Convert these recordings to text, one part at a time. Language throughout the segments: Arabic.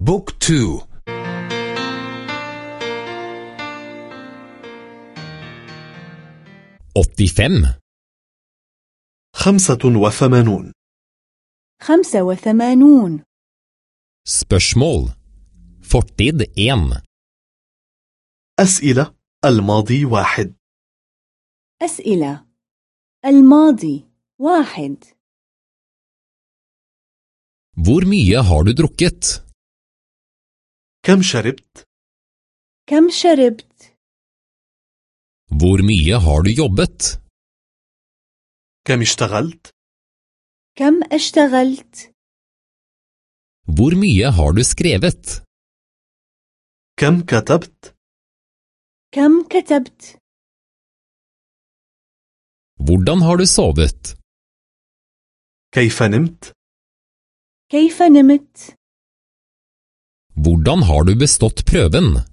بوك تو. åttifem خمسة وثمانون. خمسة وثمانون. Spørsmål Fortid 1 أسئلة. الماضي واحد. أسئلة. الماضي واحد. Hvor mye har du drukket? كم شربت؟ كم شربت؟ Hvor mye har du jobbet? كم اشتغلت؟ كم اشتغلت؟ Hvor mye har du skrevet? كم كتبت؟ كم كتبت؟ Hvordan har du sovet? كيف نمت؟ كيف نمت؟ Hvordan har du bestått prøven?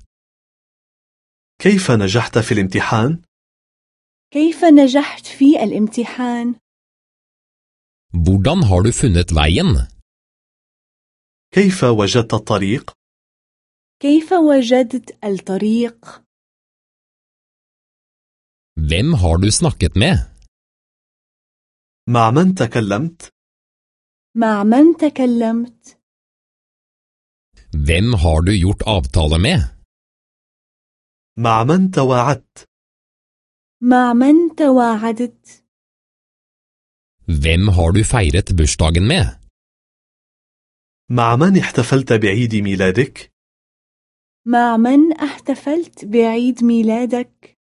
كيف نجحت في الامتحان؟ كيف نجحت في الامتحان؟ Hvordan har du funnet veien? كيف وجدت الطريق؟ كيف وجدت الطريق؟ Hvem har du snakket med? مع من تكلمت؟ مع من تكلمت؟ Hvem har du gjort avtale med? مع من تواعدت؟ مع من تواعدت؟ Hvem har du feiret bursdagen med? مع من احتفلت بعيد ميلادك؟ مع من احتفلت بعيد ميلادك؟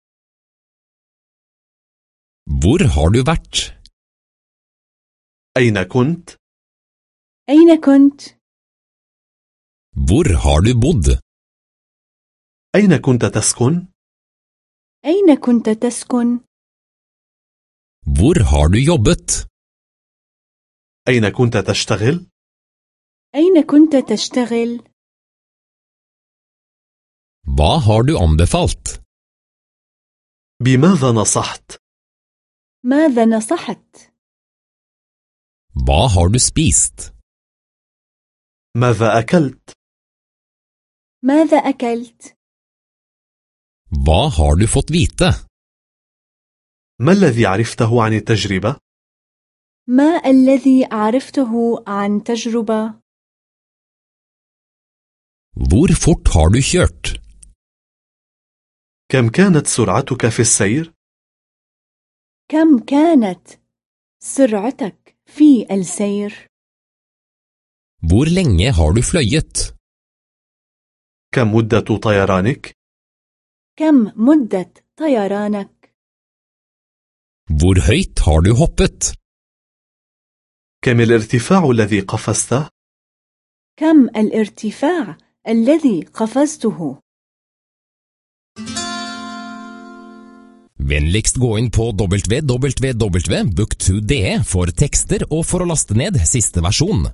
Hvor har du vært? أين كنت؟ أين كنت؟ Hvor har du bodd? أين كنت تسكن؟ أين كنت تسكن؟ Hvor har du jobbet? أين كنت تشتغل؟ أين كنت تشتغل؟ Hva har du anbefalt? بماذا نصحت؟ ماذا نصحت؟ Hva har du spist? ماذا أكلت؟ ماذا أكلت؟ Hva har du fått vite? ما الذي عرفته عن التجربة؟ ما الذي عرفته عن تجربة؟ Hvor fort har du kjørt? كم كانت سرعتك في السير؟ كم كانت سرعتك في السير؟ Hvor lenge har du fløyet? كم مدة طيرانك؟ كم مدة طيرانك؟ Hvor høyt har du hoppet? كم الارتفاع الذي قفزته؟ كم الارتفاع الذي قفزته؟ Vennligst gå inn på www.book2.de for tekster og for å laste ned siste versjon.